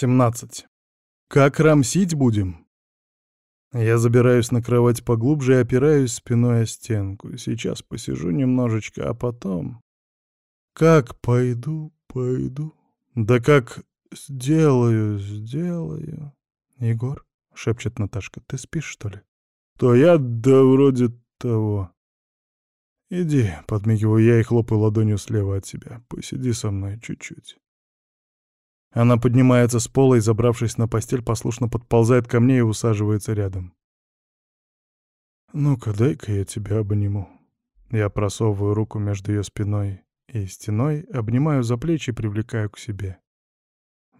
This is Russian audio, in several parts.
17. Как рамсить будем? Я забираюсь на кровать поглубже и опираюсь спиной о стенку. Сейчас посижу немножечко, а потом... Как пойду, пойду. Да как сделаю, сделаю. Егор, — шепчет Наташка, — ты спишь, что ли? То я, да вроде того. Иди, — подмигиваю я и хлопаю ладонью слева от себя. Посиди со мной чуть-чуть. Она поднимается с пола и, забравшись на постель, послушно подползает ко мне и усаживается рядом. «Ну-ка, дай-ка я тебя обниму». Я просовываю руку между ее спиной и стеной, обнимаю за плечи и привлекаю к себе.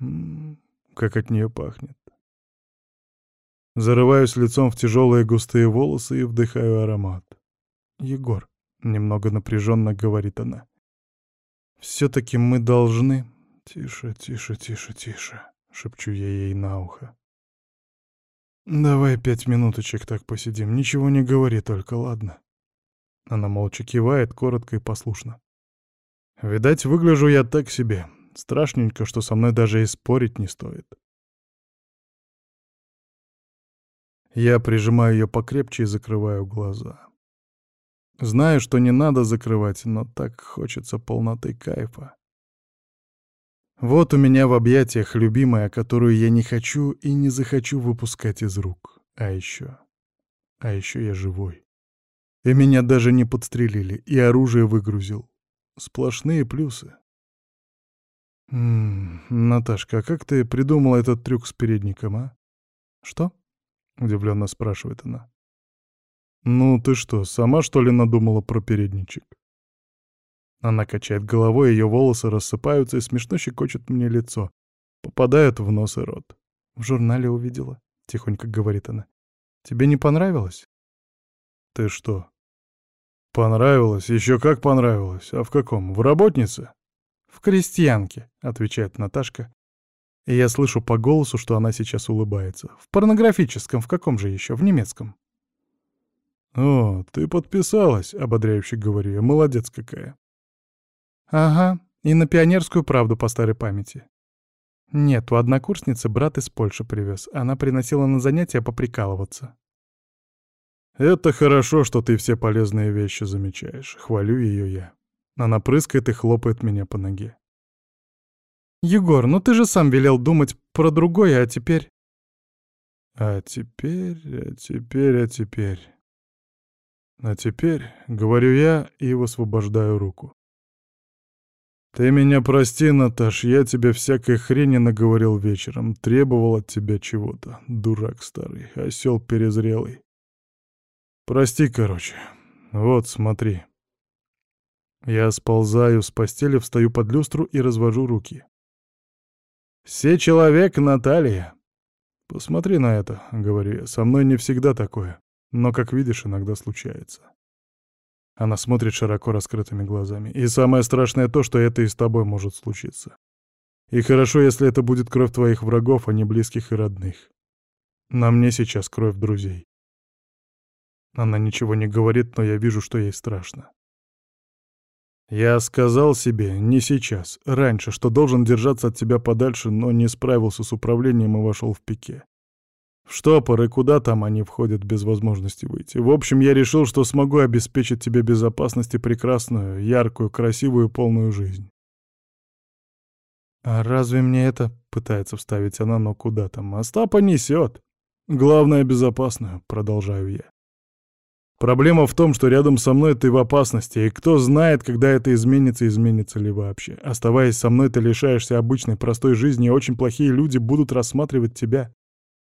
М -м, как от нее пахнет. Зарываюсь лицом в тяжелые густые волосы и вдыхаю аромат. «Егор», — немного напряженно говорит она, — «все-таки мы должны...» «Тише, тише, тише, тише», — шепчу я ей на ухо. «Давай пять минуточек так посидим, ничего не говори только, ладно?» Она молча кивает, коротко и послушно. Видать, выгляжу я так себе. Страшненько, что со мной даже и спорить не стоит. Я прижимаю ее покрепче и закрываю глаза. Знаю, что не надо закрывать, но так хочется полноты кайфа. Вот у меня в объятиях любимая, которую я не хочу и не захочу выпускать из рук. А еще... А еще я живой. И меня даже не подстрелили, и оружие выгрузил. Сплошные плюсы. «М -м, Наташка, а как ты придумала этот трюк с передником, а?» «Что?» — удивленно спрашивает она. «Ну ты что, сама что ли надумала про передничек?» Она качает головой, ее волосы рассыпаются и смешно щекочет мне лицо. Попадают в нос и рот. «В журнале увидела», — тихонько говорит она. «Тебе не понравилось?» «Ты что?» «Понравилось? Еще как понравилось. А в каком? В работнице?» «В крестьянке», — отвечает Наташка. И я слышу по голосу, что она сейчас улыбается. «В порнографическом, в каком же еще? В немецком». «О, ты подписалась», — ободряюще говорю я. «Молодец какая». Ага, и на пионерскую правду по старой памяти. Нет, у однокурсницы брат из Польши привез. Она приносила на занятия поприкалываться. «Это хорошо, что ты все полезные вещи замечаешь. Хвалю ее я. Она прыскает и хлопает меня по ноге. «Егор, ну ты же сам велел думать про другое, а теперь...» «А теперь, а теперь, а теперь...» «А теперь...» — говорю я и высвобождаю руку. «Ты меня прости, Наташ, я тебе всякой хрени наговорил вечером, требовал от тебя чего-то, дурак старый, осел перезрелый. Прости, короче. Вот, смотри». Я сползаю с постели, встаю под люстру и развожу руки. «Все человек, Наталья!» «Посмотри на это», — говорю я, — «со мной не всегда такое, но, как видишь, иногда случается». Она смотрит широко раскрытыми глазами. И самое страшное то, что это и с тобой может случиться. И хорошо, если это будет кровь твоих врагов, а не близких и родных. На мне сейчас кровь друзей. Она ничего не говорит, но я вижу, что ей страшно. Я сказал себе, не сейчас, раньше, что должен держаться от тебя подальше, но не справился с управлением и вошел в пике. В штопор куда там они входят без возможности выйти. В общем, я решил, что смогу обеспечить тебе безопасность и прекрасную, яркую, красивую, полную жизнь. «А разве мне это...» — пытается вставить она, но куда там? «Остапа несет. Главное — безопасную», — продолжаю я. Проблема в том, что рядом со мной ты в опасности, и кто знает, когда это изменится, изменится ли вообще. Оставаясь со мной, ты лишаешься обычной простой жизни, и очень плохие люди будут рассматривать тебя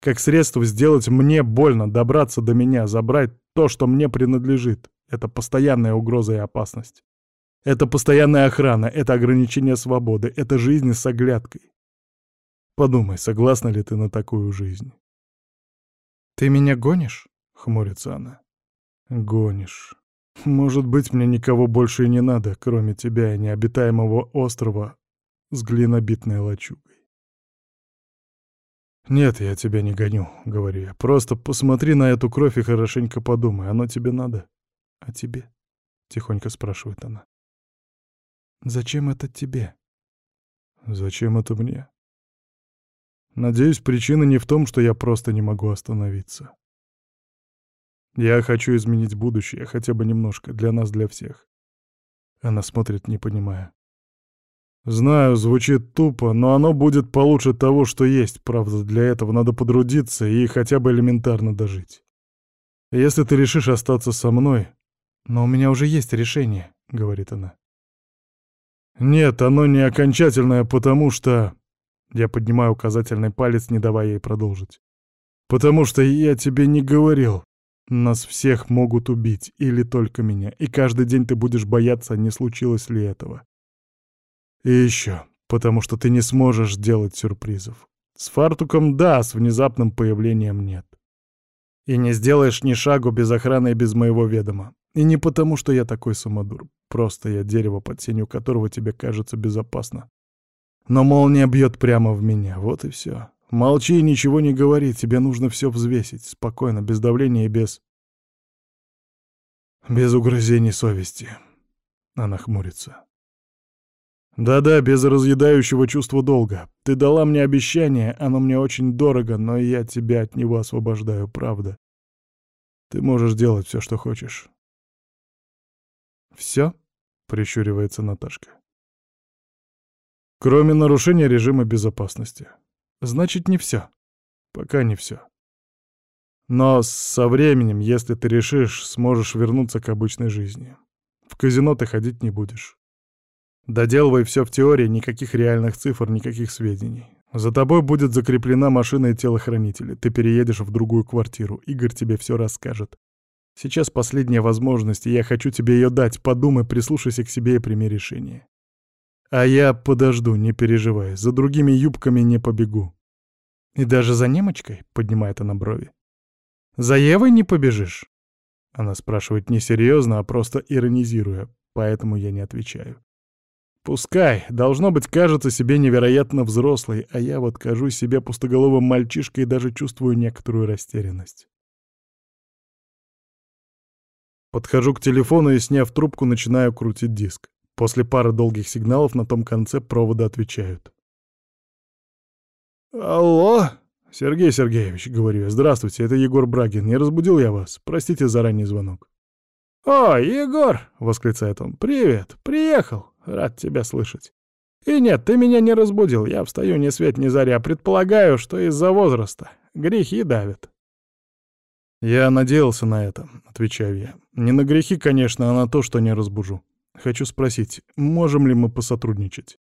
как средство сделать мне больно, добраться до меня, забрать то, что мне принадлежит. Это постоянная угроза и опасность. Это постоянная охрана, это ограничение свободы, это жизнь с оглядкой. Подумай, согласна ли ты на такую жизнь? «Ты меня гонишь?» — хмурится она. «Гонишь. Может быть, мне никого больше и не надо, кроме тебя и необитаемого острова с глинобитной лачугой. «Нет, я тебя не гоню», — говорю я. «Просто посмотри на эту кровь и хорошенько подумай, оно тебе надо?» «А тебе?» — тихонько спрашивает она. «Зачем это тебе?» «Зачем это мне?» Надеюсь, причина не в том, что я просто не могу остановиться. Я хочу изменить будущее, хотя бы немножко, для нас, для всех. Она смотрит, не понимая. Знаю, звучит тупо, но оно будет получше того, что есть. Правда, для этого надо подрудиться и хотя бы элементарно дожить. Если ты решишь остаться со мной... Но у меня уже есть решение, — говорит она. Нет, оно не окончательное, потому что... Я поднимаю указательный палец, не давая ей продолжить. «Потому что я тебе не говорил. Нас всех могут убить, или только меня, и каждый день ты будешь бояться, не случилось ли этого. И еще, потому что ты не сможешь делать сюрпризов. С фартуком — да, с внезапным появлением — нет. И не сделаешь ни шагу без охраны и без моего ведома. И не потому, что я такой самодур. Просто я дерево, под сенью которого тебе кажется безопасно. Но молния бьет прямо в меня, вот и все. Молчи и ничего не говори, тебе нужно все взвесить, спокойно, без давления и без... Без угрызений совести. Она хмурится. Да-да, без разъедающего чувства долга. Ты дала мне обещание, оно мне очень дорого, но я тебя от него освобождаю, правда. Ты можешь делать все, что хочешь. Все? прищуривается Наташка. Кроме нарушения режима безопасности. Значит, не все. Пока не все. Но со временем, если ты решишь, сможешь вернуться к обычной жизни. В казино ты ходить не будешь. Доделывай все в теории, никаких реальных цифр, никаких сведений. За тобой будет закреплена машина и телохранители. Ты переедешь в другую квартиру. Игорь тебе все расскажет. Сейчас последняя возможность, и я хочу тебе ее дать. Подумай, прислушайся к себе и прими решение. А я подожду, не переживай. За другими юбками не побегу. И даже за немочкой, поднимает она брови. За Евой не побежишь? Она спрашивает не серьезно, а просто иронизируя, поэтому я не отвечаю. Пускай, должно быть, кажется себе невероятно взрослой, а я вот кажусь себе пустоголовым мальчишкой и даже чувствую некоторую растерянность. Подхожу к телефону и, сняв трубку, начинаю крутить диск. После пары долгих сигналов на том конце провода отвечают. «Алло?» «Сергей Сергеевич», — говорю я, — «здравствуйте, это Егор Брагин. Не разбудил я вас? Простите за ранний звонок». «О, Егор!» — восклицает он. «Привет! Приехал! Рад тебя слышать. И нет, ты меня не разбудил. Я встаю ни свет ни заря. Предполагаю, что из-за возраста. Грехи давят». «Я надеялся на это», — отвечаю я. «Не на грехи, конечно, а на то, что не разбужу. Хочу спросить, можем ли мы посотрудничать?»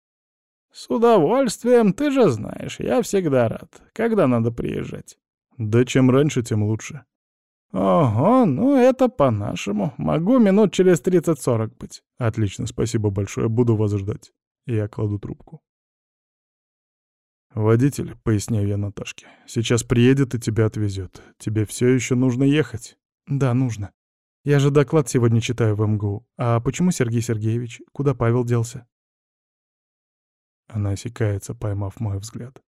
«С удовольствием, ты же знаешь, я всегда рад. Когда надо приезжать?» «Да чем раньше, тем лучше». «Ого, ну это по-нашему. Могу минут через тридцать-сорок быть». «Отлично, спасибо большое, буду вас ждать». Я кладу трубку. «Водитель», — поясняю я Наташке, — «сейчас приедет и тебя отвезет. Тебе все еще нужно ехать?» «Да, нужно. Я же доклад сегодня читаю в МГУ. А почему Сергей Сергеевич? Куда Павел делся?» Она осекается, поймав мой взгляд.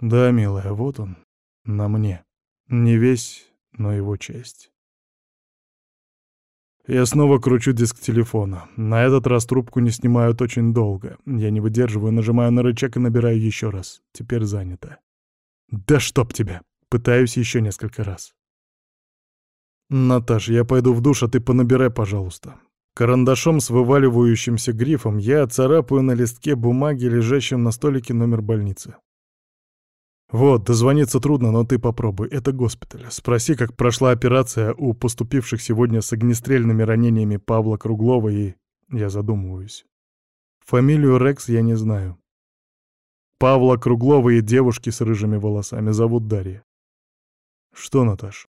«Да, милая, вот он, на мне. Не весь, но его часть. Я снова кручу диск телефона. На этот раз трубку не снимают очень долго. Я не выдерживаю, нажимаю на рычаг и набираю еще раз. Теперь занято. «Да чтоб тебя!» Пытаюсь еще несколько раз. «Наташ, я пойду в душ, а ты понабирай, пожалуйста». Карандашом с вываливающимся грифом я царапаю на листке бумаги, лежащем на столике номер больницы. «Вот, дозвониться трудно, но ты попробуй. Это госпиталь. Спроси, как прошла операция у поступивших сегодня с огнестрельными ранениями Павла Круглова и...» Я задумываюсь. Фамилию Рекс я не знаю. Павла Круглова и девушки с рыжими волосами зовут Дарья. «Что, Наташ?»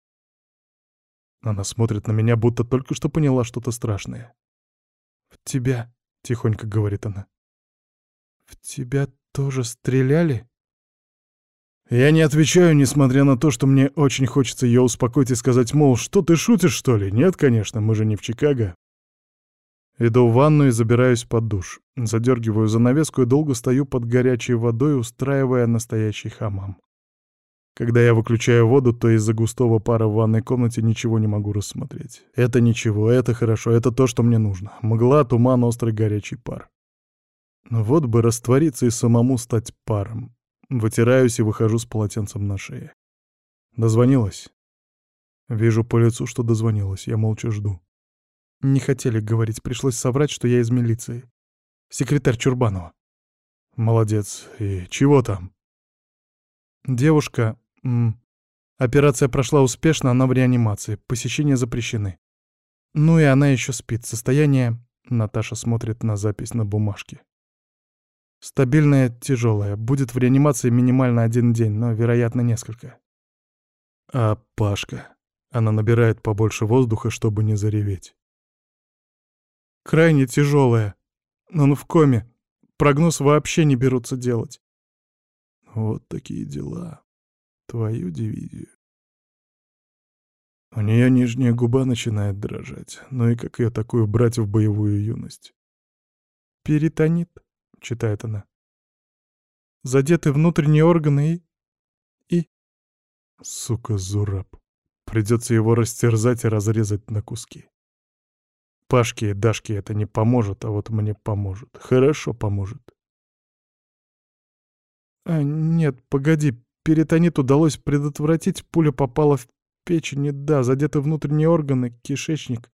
Она смотрит на меня, будто только что поняла что-то страшное. «В тебя», — тихонько говорит она. «В тебя тоже стреляли?» Я не отвечаю, несмотря на то, что мне очень хочется ее успокоить и сказать, мол, что ты шутишь, что ли? Нет, конечно, мы же не в Чикаго. Иду в ванну и забираюсь под душ. Задергиваю занавеску и долго стою под горячей водой, устраивая настоящий хамам. Когда я выключаю воду, то из-за густого пара в ванной комнате ничего не могу рассмотреть. Это ничего, это хорошо, это то, что мне нужно. Мгла, туман, острый горячий пар. Вот бы раствориться и самому стать паром. Вытираюсь и выхожу с полотенцем на шее. Дозвонилась? Вижу по лицу, что дозвонилась. Я молча жду. Не хотели говорить, пришлось соврать, что я из милиции. Секретарь Чурбанова. Молодец. И чего там? Девушка... Операция прошла успешно, она в реанимации. Посещения запрещены. Ну и она еще спит. Состояние... Наташа смотрит на запись на бумажке. Стабильная, тяжелая. Будет в реанимации минимально один день, но, вероятно, несколько. А Пашка? Она набирает побольше воздуха, чтобы не зареветь. Крайне тяжелая. Он в коме. Прогноз вообще не берутся делать. Вот такие дела. Твою дивизию. У нее нижняя губа начинает дрожать. Ну и как ее такую брать в боевую юность? «Перитонит», — читает она. «Задеты внутренние органы и...» и... Сука, Зураб. Придется его растерзать и разрезать на куски. Пашке и Дашке это не поможет, а вот мне поможет. Хорошо поможет. А, нет, погоди, перитонит удалось предотвратить, пуля попала в печень, да, задеты внутренние органы, кишечник.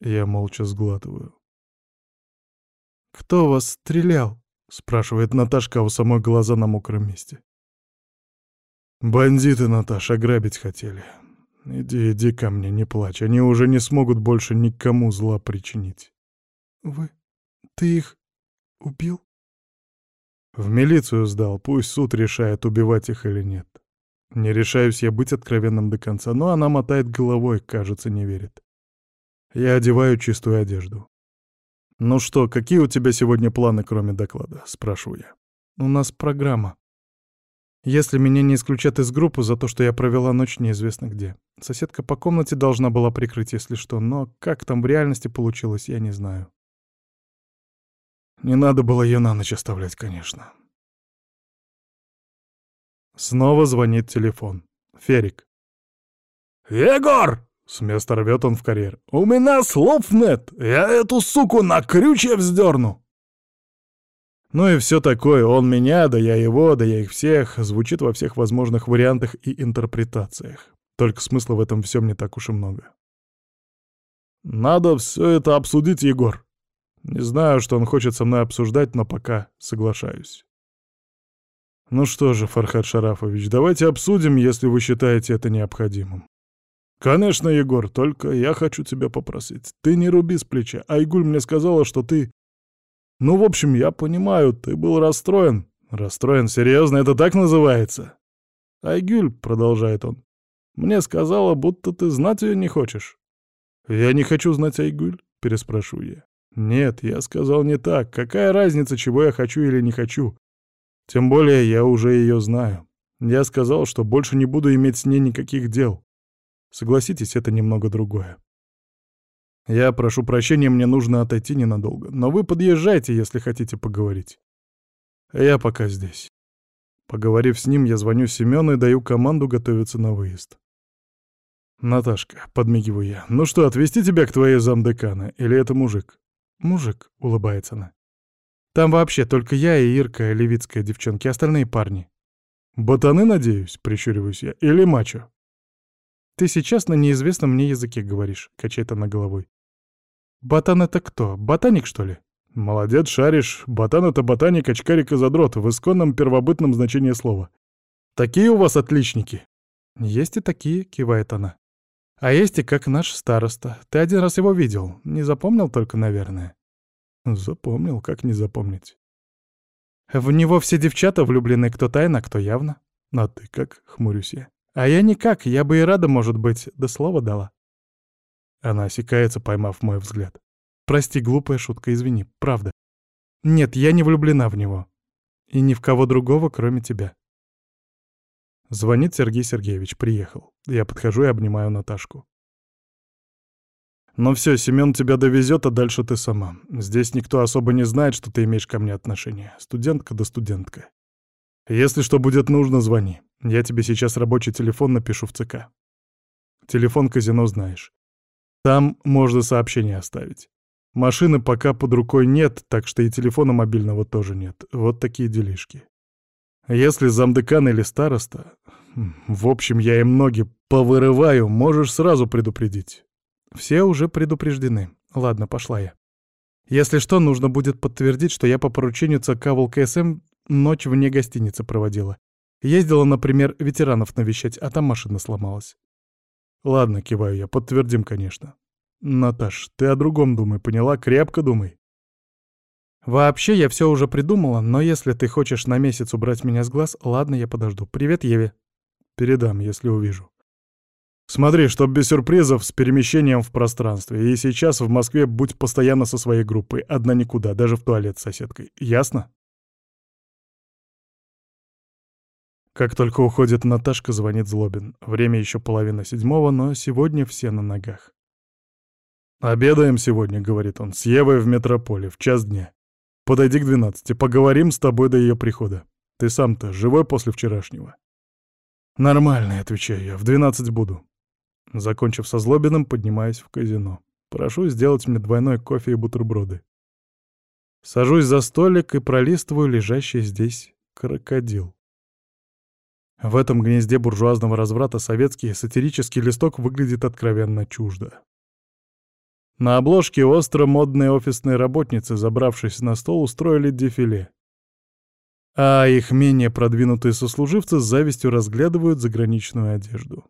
Я молча сглатываю. «Кто вас стрелял?» — спрашивает Наташка, а у самой глаза на мокром месте. «Бандиты, Наташ, ограбить хотели. Иди, иди ко мне, не плачь. Они уже не смогут больше никому зла причинить. Вы... ты их убил? В милицию сдал, пусть суд решает, убивать их или нет. Не решаюсь я быть откровенным до конца, но она мотает головой, кажется, не верит. Я одеваю чистую одежду. «Ну что, какие у тебя сегодня планы, кроме доклада?» — спрашиваю я. «У нас программа. Если меня не исключат из группы за то, что я провела ночь неизвестно где. Соседка по комнате должна была прикрыть, если что, но как там в реальности получилось, я не знаю. Не надо было ее на ночь оставлять, конечно. Снова звонит телефон. Ферик. «Егор!» — с места рвет он в карьер. «У меня слов нет! Я эту суку на крючье вздерну!» Ну и все такое, он меня, да я его, да я их всех, звучит во всех возможных вариантах и интерпретациях. Только смысла в этом всем не так уж и много. Надо все это обсудить, Егор. Не знаю, что он хочет со мной обсуждать, но пока соглашаюсь. Ну что же, Фархад Шарафович, давайте обсудим, если вы считаете это необходимым. Конечно, Егор, только я хочу тебя попросить. Ты не руби с плеча. Айгуль мне сказала, что ты ну, в общем, я понимаю, ты был расстроен. Расстроен, серьезно, это так называется? Айгюль, продолжает он, мне сказала, будто ты знать ее не хочешь. Я не хочу знать Айгуль, переспрашиваю я. Нет, я сказал не так. Какая разница, чего я хочу или не хочу? Тем более я уже ее знаю. Я сказал, что больше не буду иметь с ней никаких дел. Согласитесь, это немного другое. Я прошу прощения, мне нужно отойти ненадолго, но вы подъезжайте, если хотите поговорить. Я пока здесь. Поговорив с ним, я звоню Семёну и даю команду готовиться на выезд. «Наташка», — подмигиваю я, — «ну что, отвезти тебя к твоей замдекана? Или это мужик?» «Мужик», — улыбается она. «Там вообще только я и Ирка, левицкая девчонки, остальные парни». «Ботаны, надеюсь?» — прищуриваюсь я. «Или мачо?» «Ты сейчас на неизвестном мне языке говоришь», — качает она головой. «Ботан это кто? Ботаник, что ли?» «Молодец, шаришь. Ботан — это ботаник, очкарик и задрот, в исконном первобытном значении слова. Такие у вас отличники?» «Есть и такие», — кивает она. «А есть и как наш староста. Ты один раз его видел. Не запомнил только, наверное?» «Запомнил, как не запомнить?» «В него все девчата влюблены, кто тайно, кто явно». «А ты как?» — хмурюсь я. «А я никак, я бы и рада, может быть, да слово дала». Она осекается, поймав мой взгляд. «Прости, глупая шутка, извини, правда. Нет, я не влюблена в него. И ни в кого другого, кроме тебя». Звонит Сергей Сергеевич, приехал. Я подхожу и обнимаю Наташку. «Ну все, Семен тебя довезет, а дальше ты сама. Здесь никто особо не знает, что ты имеешь ко мне отношение. Студентка да студентка. Если что будет нужно, звони. Я тебе сейчас рабочий телефон напишу в ЦК. Телефон казино знаешь. Там можно сообщение оставить. Машины пока под рукой нет, так что и телефона мобильного тоже нет. Вот такие делишки. Если замдекан или староста... В общем, я им ноги повырываю, можешь сразу предупредить. Все уже предупреждены. Ладно, пошла я. Если что, нужно будет подтвердить, что я по поручению ЦК ВЛКСМ ночь вне гостиницы проводила. Ездила, например, ветеранов навещать, а там машина сломалась. Ладно, киваю я, подтвердим, конечно. Наташ, ты о другом думай, поняла? Крепко думай. Вообще, я все уже придумала, но если ты хочешь на месяц убрать меня с глаз, ладно, я подожду. Привет, Еве. Передам, если увижу. Смотри, чтоб без сюрпризов с перемещением в пространстве. И сейчас в Москве будь постоянно со своей группой. Одна никуда, даже в туалет с соседкой. Ясно? Как только уходит Наташка, звонит Злобин. Время еще половина седьмого, но сегодня все на ногах. «Обедаем сегодня», — говорит он, — «с Евой в метрополе, в час дня. Подойди к двенадцати, поговорим с тобой до ее прихода. Ты сам-то живой после вчерашнего?» «Нормально», — отвечаю я, — «в двенадцать буду». Закончив со Злобиным, поднимаюсь в казино. Прошу сделать мне двойной кофе и бутерброды. Сажусь за столик и пролистываю лежащий здесь крокодил. В этом гнезде буржуазного разврата советский сатирический листок выглядит откровенно чуждо. На обложке остро модные офисные работницы, забравшись на стол, устроили дефиле. А их менее продвинутые сослуживцы с завистью разглядывают заграничную одежду.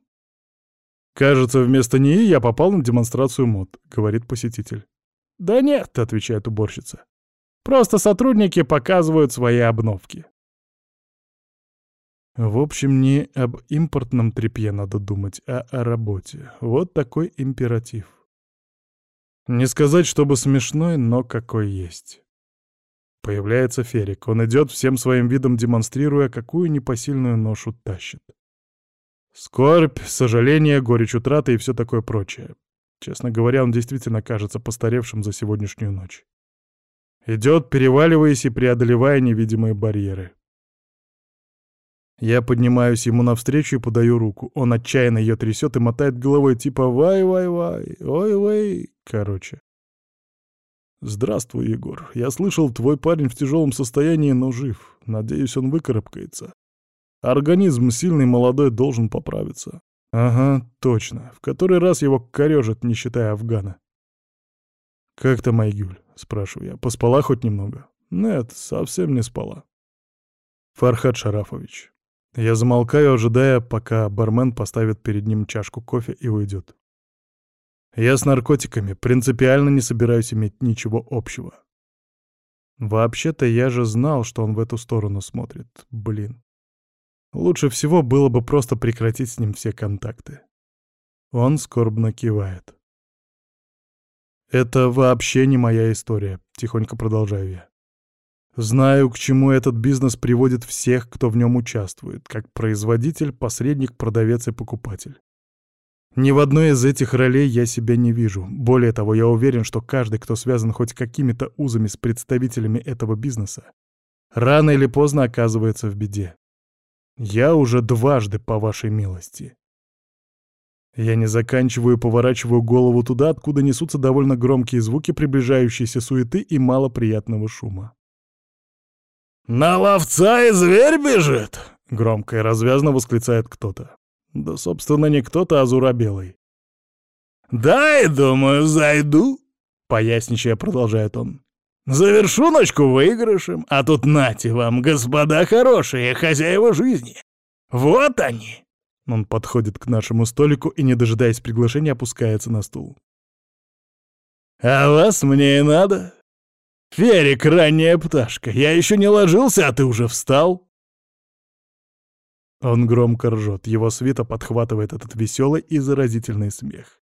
«Кажется, вместо нее я попал на демонстрацию мод», — говорит посетитель. «Да нет», — отвечает уборщица. «Просто сотрудники показывают свои обновки». В общем, не об импортном тряпье надо думать, а о работе. Вот такой императив. Не сказать, чтобы смешной, но какой есть. Появляется Ферик. Он идет всем своим видом, демонстрируя, какую непосильную ношу тащит. Скорбь, сожаление, горечь утраты и все такое прочее. Честно говоря, он действительно кажется постаревшим за сегодняшнюю ночь. Идет, переваливаясь и преодолевая невидимые барьеры. Я поднимаюсь ему навстречу и подаю руку. Он отчаянно ее трясет и мотает головой типа «Вай-вай-вай, ой-вай». Короче. «Здравствуй, Егор. Я слышал, твой парень в тяжелом состоянии, но жив. Надеюсь, он выкарабкается. Организм сильный молодой должен поправиться». «Ага, точно. В который раз его корежит, не считая Афгана». «Как там Айгюль?» — спрашиваю я. «Поспала хоть немного?» «Нет, совсем не спала». «Фархад Шарафович, я замолкаю, ожидая, пока бармен поставит перед ним чашку кофе и уйдет. Я с наркотиками принципиально не собираюсь иметь ничего общего. Вообще-то я же знал, что он в эту сторону смотрит. Блин. Лучше всего было бы просто прекратить с ним все контакты. Он скорбно кивает. «Это вообще не моя история», — тихонько продолжаю я. Знаю, к чему этот бизнес приводит всех, кто в нем участвует, как производитель, посредник, продавец и покупатель. Ни в одной из этих ролей я себя не вижу. Более того, я уверен, что каждый, кто связан хоть какими-то узами с представителями этого бизнеса, рано или поздно оказывается в беде. Я уже дважды по вашей милости. Я не заканчиваю поворачиваю голову туда, откуда несутся довольно громкие звуки приближающейся суеты и малоприятного шума. «На ловца и зверь бежит!» — громко и развязно восклицает кто-то. Да, собственно, не кто-то, а Зурабелый. «Дай, думаю, зайду», — поясничая продолжает он. «Завершу ночку выигрышем, а тут нате вам, господа хорошие, хозяева жизни. Вот они!» Он подходит к нашему столику и, не дожидаясь приглашения, опускается на стул. «А вас мне и надо. «Ферик, ранняя пташка, я еще не ложился, а ты уже встал?» Он громко ржет, его свита подхватывает этот веселый и заразительный смех.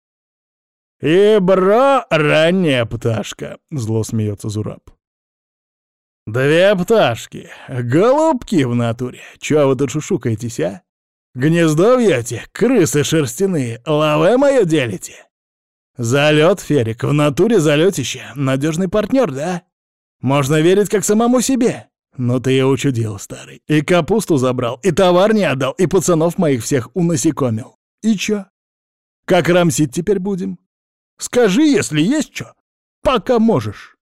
«И бро, ранняя пташка!» — зло смеется Зураб. «Две пташки, голубки в натуре, чего вы тут шушукаетесь, а? Гнездо вьете, крысы шерстяные, лаве мое делите?» «Залет, Ферик, в натуре залетище, надежный партнер, да?» Можно верить как самому себе. Но ты я учудил, старый. И капусту забрал, и товар не отдал, и пацанов моих всех унасекомил. И чё? Как рамсить теперь будем? Скажи, если есть чё. Пока можешь.